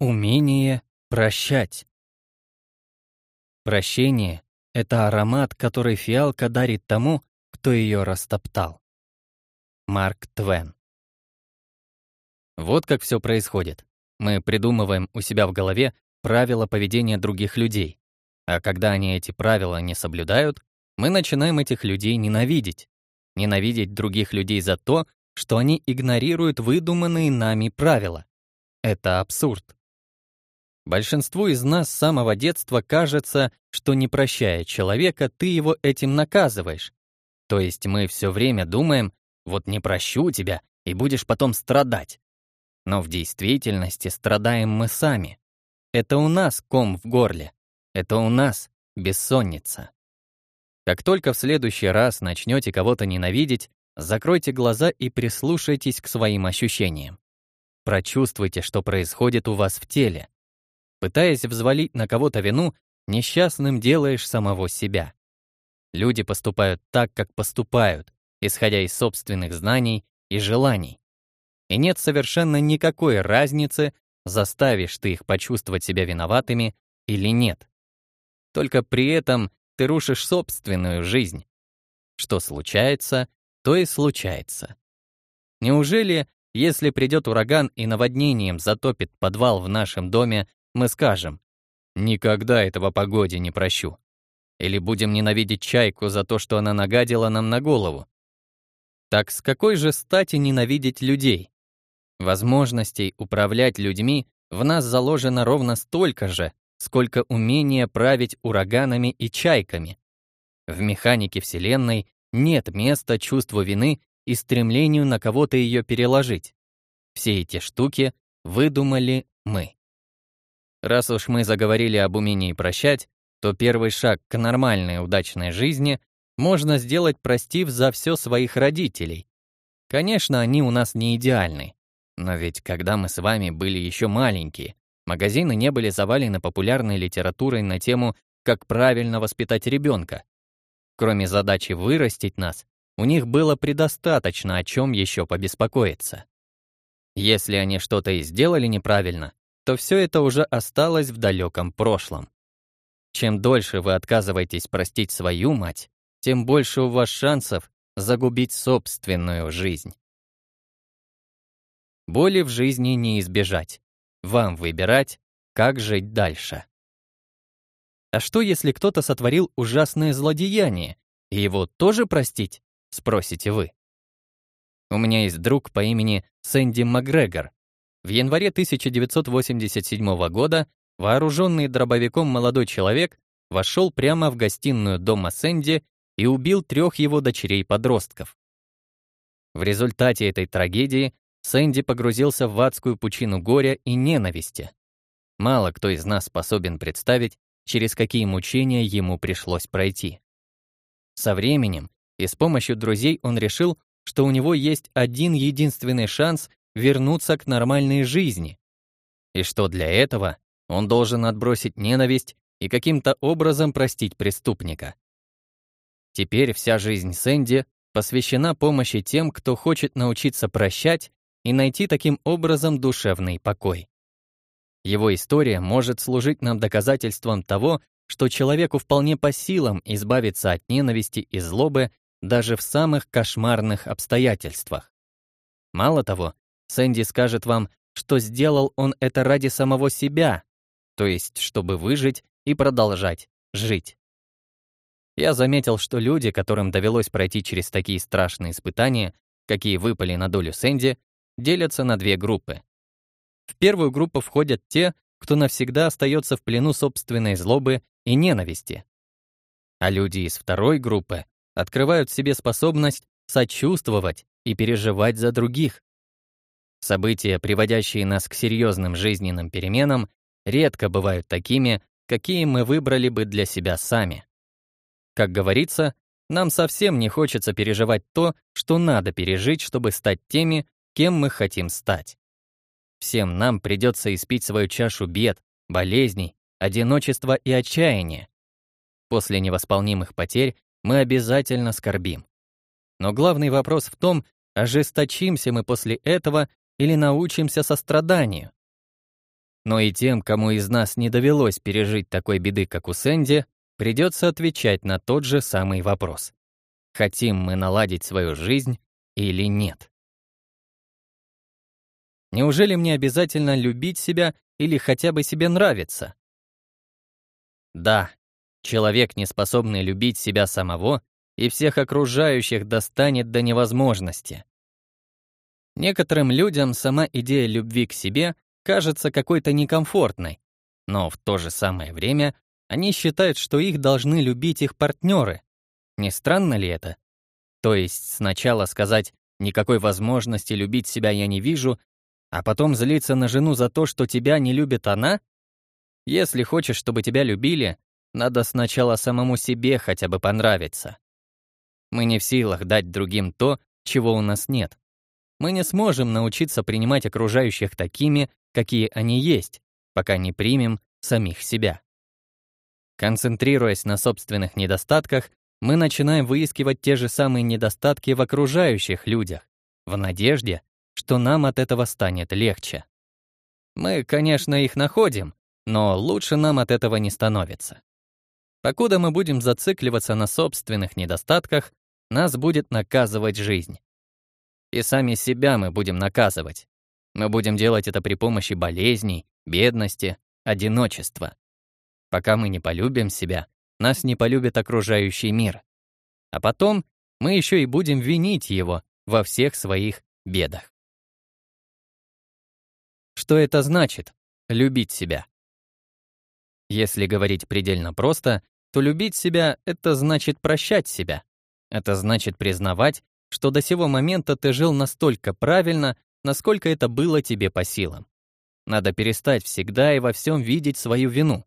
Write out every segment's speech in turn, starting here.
Умение прощать. Прощение — это аромат, который фиалка дарит тому, кто ее растоптал. Марк Твен. Вот как все происходит. Мы придумываем у себя в голове правила поведения других людей, а когда они эти правила не соблюдают, мы начинаем этих людей ненавидеть. Ненавидеть других людей за то, что они игнорируют выдуманные нами правила. Это абсурд. Большинству из нас с самого детства кажется, что не прощая человека, ты его этим наказываешь. То есть мы все время думаем, вот не прощу тебя, и будешь потом страдать. Но в действительности страдаем мы сами. Это у нас ком в горле. Это у нас бессонница. Как только в следующий раз начнете кого-то ненавидеть, закройте глаза и прислушайтесь к своим ощущениям. Прочувствуйте, что происходит у вас в теле. Пытаясь взвалить на кого-то вину, несчастным делаешь самого себя. Люди поступают так, как поступают, исходя из собственных знаний и желаний. И нет совершенно никакой разницы, заставишь ты их почувствовать себя виноватыми или нет. Только при этом ты рушишь собственную жизнь. Что случается, то и случается. Неужели, если придет ураган и наводнением затопит подвал в нашем доме, мы скажем «Никогда этого погоде не прощу». Или будем ненавидеть чайку за то, что она нагадила нам на голову. Так с какой же стати ненавидеть людей? Возможностей управлять людьми в нас заложено ровно столько же, сколько умения править ураганами и чайками. В механике Вселенной нет места чувству вины и стремлению на кого-то ее переложить. Все эти штуки выдумали мы. Раз уж мы заговорили об умении прощать, то первый шаг к нормальной удачной жизни можно сделать, простив за все своих родителей. Конечно, они у нас не идеальны. Но ведь когда мы с вами были еще маленькие, магазины не были завалены популярной литературой на тему «Как правильно воспитать ребенка». Кроме задачи вырастить нас, у них было предостаточно о чем еще побеспокоиться. Если они что-то и сделали неправильно, то все это уже осталось в далеком прошлом. Чем дольше вы отказываетесь простить свою мать, тем больше у вас шансов загубить собственную жизнь. Боли в жизни не избежать. Вам выбирать, как жить дальше. А что, если кто-то сотворил ужасное злодеяние, и его тоже простить, спросите вы? У меня есть друг по имени Сэнди Макгрегор, в январе 1987 года вооруженный дробовиком молодой человек вошел прямо в гостиную дома Сэнди и убил трех его дочерей-подростков. В результате этой трагедии Сэнди погрузился в адскую пучину горя и ненависти. Мало кто из нас способен представить, через какие мучения ему пришлось пройти. Со временем и с помощью друзей он решил, что у него есть один единственный шанс вернуться к нормальной жизни. И что для этого он должен отбросить ненависть и каким-то образом простить преступника. Теперь вся жизнь Сэнди посвящена помощи тем, кто хочет научиться прощать и найти таким образом душевный покой. Его история может служить нам доказательством того, что человеку вполне по силам избавиться от ненависти и злобы даже в самых кошмарных обстоятельствах. Мало того, Сэнди скажет вам, что сделал он это ради самого себя, то есть чтобы выжить и продолжать жить. Я заметил, что люди, которым довелось пройти через такие страшные испытания, какие выпали на долю Сэнди, делятся на две группы. В первую группу входят те, кто навсегда остается в плену собственной злобы и ненависти. А люди из второй группы открывают в себе способность сочувствовать и переживать за других. События, приводящие нас к серьезным жизненным переменам, редко бывают такими, какие мы выбрали бы для себя сами. Как говорится, нам совсем не хочется переживать то, что надо пережить, чтобы стать теми, кем мы хотим стать. Всем нам придется испить свою чашу бед, болезней, одиночества и отчаяния. После невосполнимых потерь мы обязательно скорбим. Но главный вопрос в том, ожесточимся мы после этого или научимся состраданию. но и тем, кому из нас не довелось пережить такой беды, как у Сэнди, придется отвечать на тот же самый вопрос. Хотим мы наладить свою жизнь или нет? Неужели мне обязательно любить себя или хотя бы себе нравиться? Да, человек, не способный любить себя самого, и всех окружающих достанет до невозможности. Некоторым людям сама идея любви к себе кажется какой-то некомфортной, но в то же самое время они считают, что их должны любить их партнеры. Не странно ли это? То есть сначала сказать «никакой возможности любить себя я не вижу», а потом злиться на жену за то, что тебя не любит она? Если хочешь, чтобы тебя любили, надо сначала самому себе хотя бы понравиться. Мы не в силах дать другим то, чего у нас нет. Мы не сможем научиться принимать окружающих такими, какие они есть, пока не примем самих себя. Концентрируясь на собственных недостатках, мы начинаем выискивать те же самые недостатки в окружающих людях, в надежде, что нам от этого станет легче. Мы, конечно, их находим, но лучше нам от этого не становится. Покуда мы будем зацикливаться на собственных недостатках, нас будет наказывать жизнь. И сами себя мы будем наказывать. Мы будем делать это при помощи болезней, бедности, одиночества. Пока мы не полюбим себя, нас не полюбит окружающий мир. А потом мы еще и будем винить его во всех своих бедах. Что это значит — любить себя? Если говорить предельно просто, то любить себя — это значит прощать себя. Это значит признавать, что до сего момента ты жил настолько правильно, насколько это было тебе по силам. Надо перестать всегда и во всем видеть свою вину.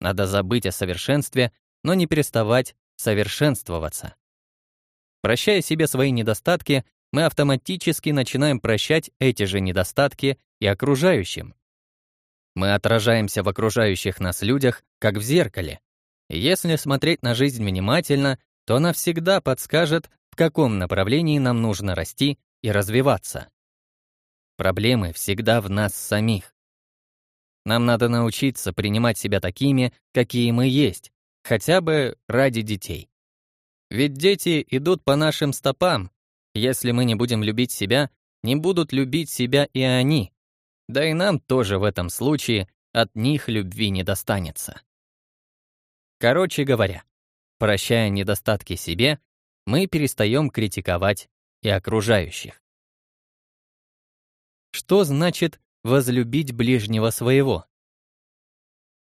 Надо забыть о совершенстве, но не переставать совершенствоваться. Прощая себе свои недостатки, мы автоматически начинаем прощать эти же недостатки и окружающим. Мы отражаемся в окружающих нас людях, как в зеркале. И если смотреть на жизнь внимательно, то она всегда подскажет, в каком направлении нам нужно расти и развиваться. Проблемы всегда в нас самих. Нам надо научиться принимать себя такими, какие мы есть, хотя бы ради детей. Ведь дети идут по нашим стопам. Если мы не будем любить себя, не будут любить себя и они. Да и нам тоже в этом случае от них любви не достанется. Короче говоря, прощая недостатки себе, мы перестаем критиковать и окружающих. Что значит возлюбить ближнего своего?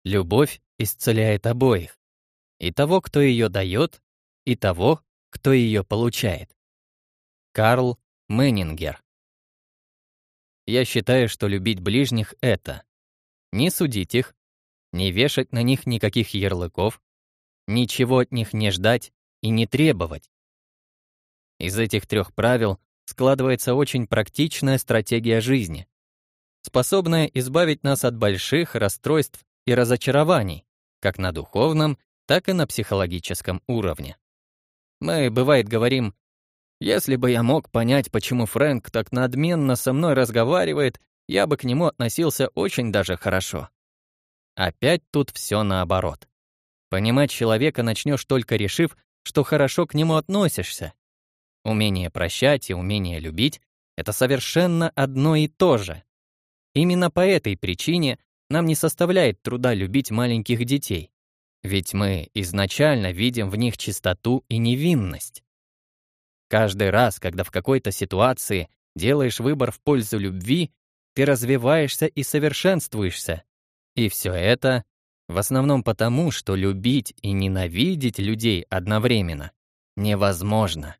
Любовь исцеляет обоих. И того, кто ее дает, и того, кто ее получает. Карл Меннингер. Я считаю, что любить ближних — это не судить их, не вешать на них никаких ярлыков, ничего от них не ждать и не требовать. Из этих трех правил складывается очень практичная стратегия жизни, способная избавить нас от больших расстройств и разочарований, как на духовном, так и на психологическом уровне. Мы, бывает, говорим, «Если бы я мог понять, почему Фрэнк так надменно со мной разговаривает, я бы к нему относился очень даже хорошо». Опять тут все наоборот. Понимать человека начнешь только решив, что хорошо к нему относишься, Умение прощать и умение любить — это совершенно одно и то же. Именно по этой причине нам не составляет труда любить маленьких детей, ведь мы изначально видим в них чистоту и невинность. Каждый раз, когда в какой-то ситуации делаешь выбор в пользу любви, ты развиваешься и совершенствуешься. И все это в основном потому, что любить и ненавидеть людей одновременно невозможно.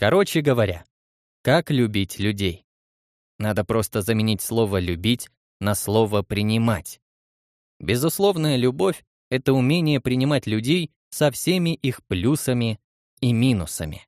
Короче говоря, как любить людей? Надо просто заменить слово «любить» на слово «принимать». Безусловная любовь — это умение принимать людей со всеми их плюсами и минусами.